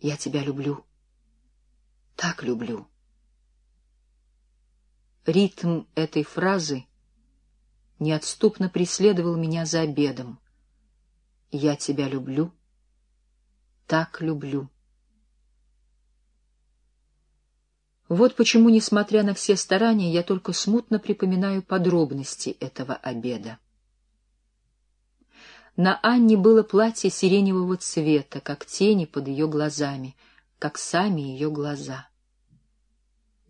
Я тебя люблю. Так люблю. Ритм этой фразы неотступно преследовал меня за обедом. Я тебя люблю. Так люблю. Вот почему, несмотря на все старания, я только смутно припоминаю подробности этого обеда. На Анне было платье сиреневого цвета, как тени под ее глазами, как сами ее глаза.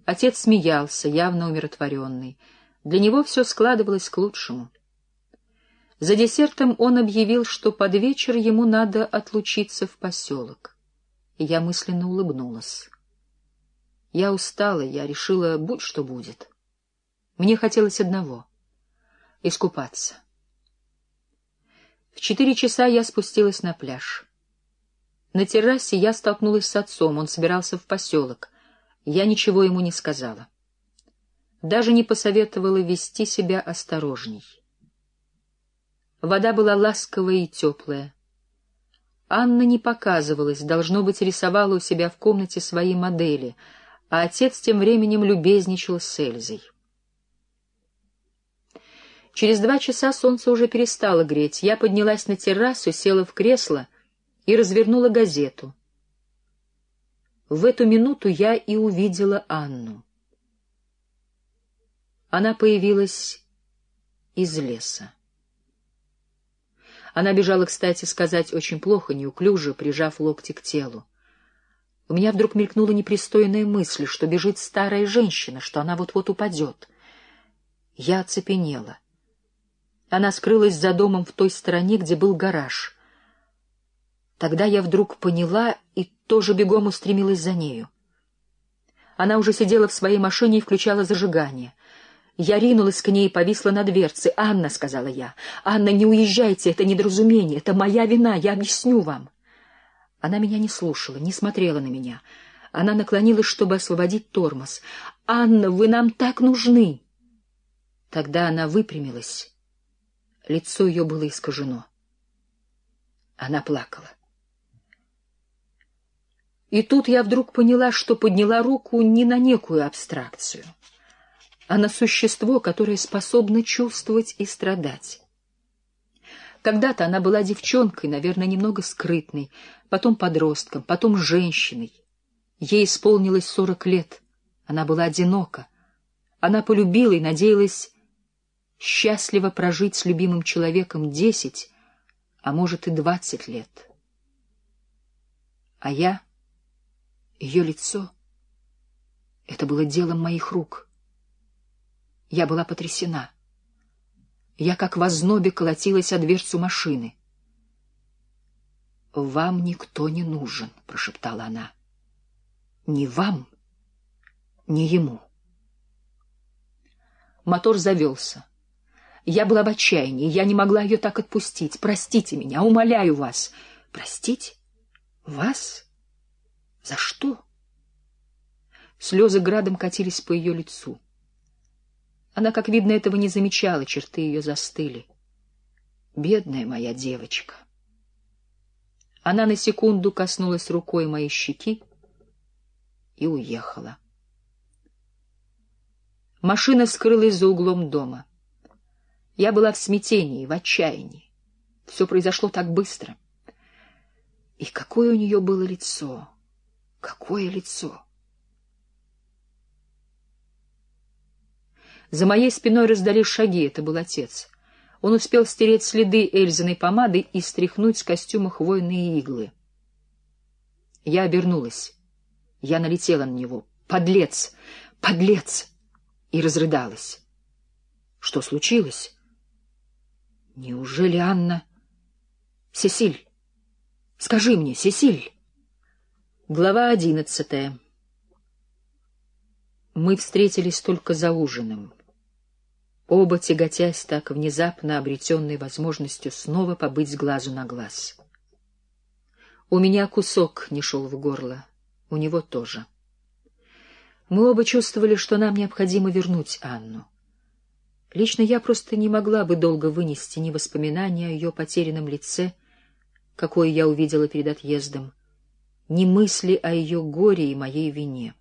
Отец смеялся, явно умиротворенный. Для него все складывалось к лучшему. За десертом он объявил, что под вечер ему надо отлучиться в поселок. И я мысленно улыбнулась. Я устала, я решила, будь что будет. Мне хотелось одного — искупаться. В четыре часа я спустилась на пляж. На террасе я столкнулась с отцом, он собирался в поселок. Я ничего ему не сказала. Даже не посоветовала вести себя осторожней. Вода была ласковая и теплая. Анна не показывалась, должно быть, рисовала у себя в комнате свои модели — а отец тем временем любезничал с Эльзой. Через два часа солнце уже перестало греть. Я поднялась на террасу, села в кресло и развернула газету. В эту минуту я и увидела Анну. Она появилась из леса. Она бежала, кстати сказать, очень плохо, неуклюже, прижав локти к телу. У меня вдруг мелькнула непристойная мысль, что бежит старая женщина, что она вот-вот упадет. Я оцепенела. Она скрылась за домом в той стороне, где был гараж. Тогда я вдруг поняла и тоже бегом устремилась за нею. Она уже сидела в своей машине и включала зажигание. Я ринулась к ней и повисла на дверце. «Анна», — сказала я, — «Анна, не уезжайте, это недоразумение, это моя вина, я объясню вам». Она меня не слушала, не смотрела на меня. Она наклонилась, чтобы освободить тормоз. «Анна, вы нам так нужны!» Тогда она выпрямилась. Лицо ее было искажено. Она плакала. И тут я вдруг поняла, что подняла руку не на некую абстракцию, а на существо, которое способно чувствовать и страдать. Когда-то она была девчонкой, наверное, немного скрытной, потом подростком, потом женщиной. Ей исполнилось сорок лет. Она была одинока. Она полюбила и надеялась счастливо прожить с любимым человеком десять, а может и двадцать лет. А я, ее лицо, это было делом моих рук. Я была потрясена. Я как в ознобе колотилась о дверцу машины. «Вам никто не нужен», — прошептала она. «Ни вам, ни ему». Мотор завелся. Я была в отчаянии, я не могла ее так отпустить. Простите меня, умоляю вас. Простить? Вас? За что? Слезы градом катились по ее лицу. Она, как видно, этого не замечала, черты ее застыли. Бедная моя девочка. Она на секунду коснулась рукой моей щеки и уехала. Машина скрылась за углом дома. Я была в смятении, в отчаянии. Все произошло так быстро. И какое у нее было лицо! Какое лицо! За моей спиной раздались шаги, это был отец. Он успел стереть следы Эльзиной помады и стряхнуть с костюма хвойные иглы. Я обернулась. Я налетела на него. «Подлец! Подлец!» И разрыдалась. Что случилось? Неужели Анна... Сесиль! Скажи мне, Сесиль! Глава одиннадцатая. Мы встретились только за ужином оба тяготясь так внезапно обретенной возможностью снова побыть с глазу на глаз. У меня кусок не шел в горло, у него тоже. Мы оба чувствовали, что нам необходимо вернуть Анну. Лично я просто не могла бы долго вынести ни воспоминания о ее потерянном лице, какое я увидела перед отъездом, ни мысли о ее горе и моей вине.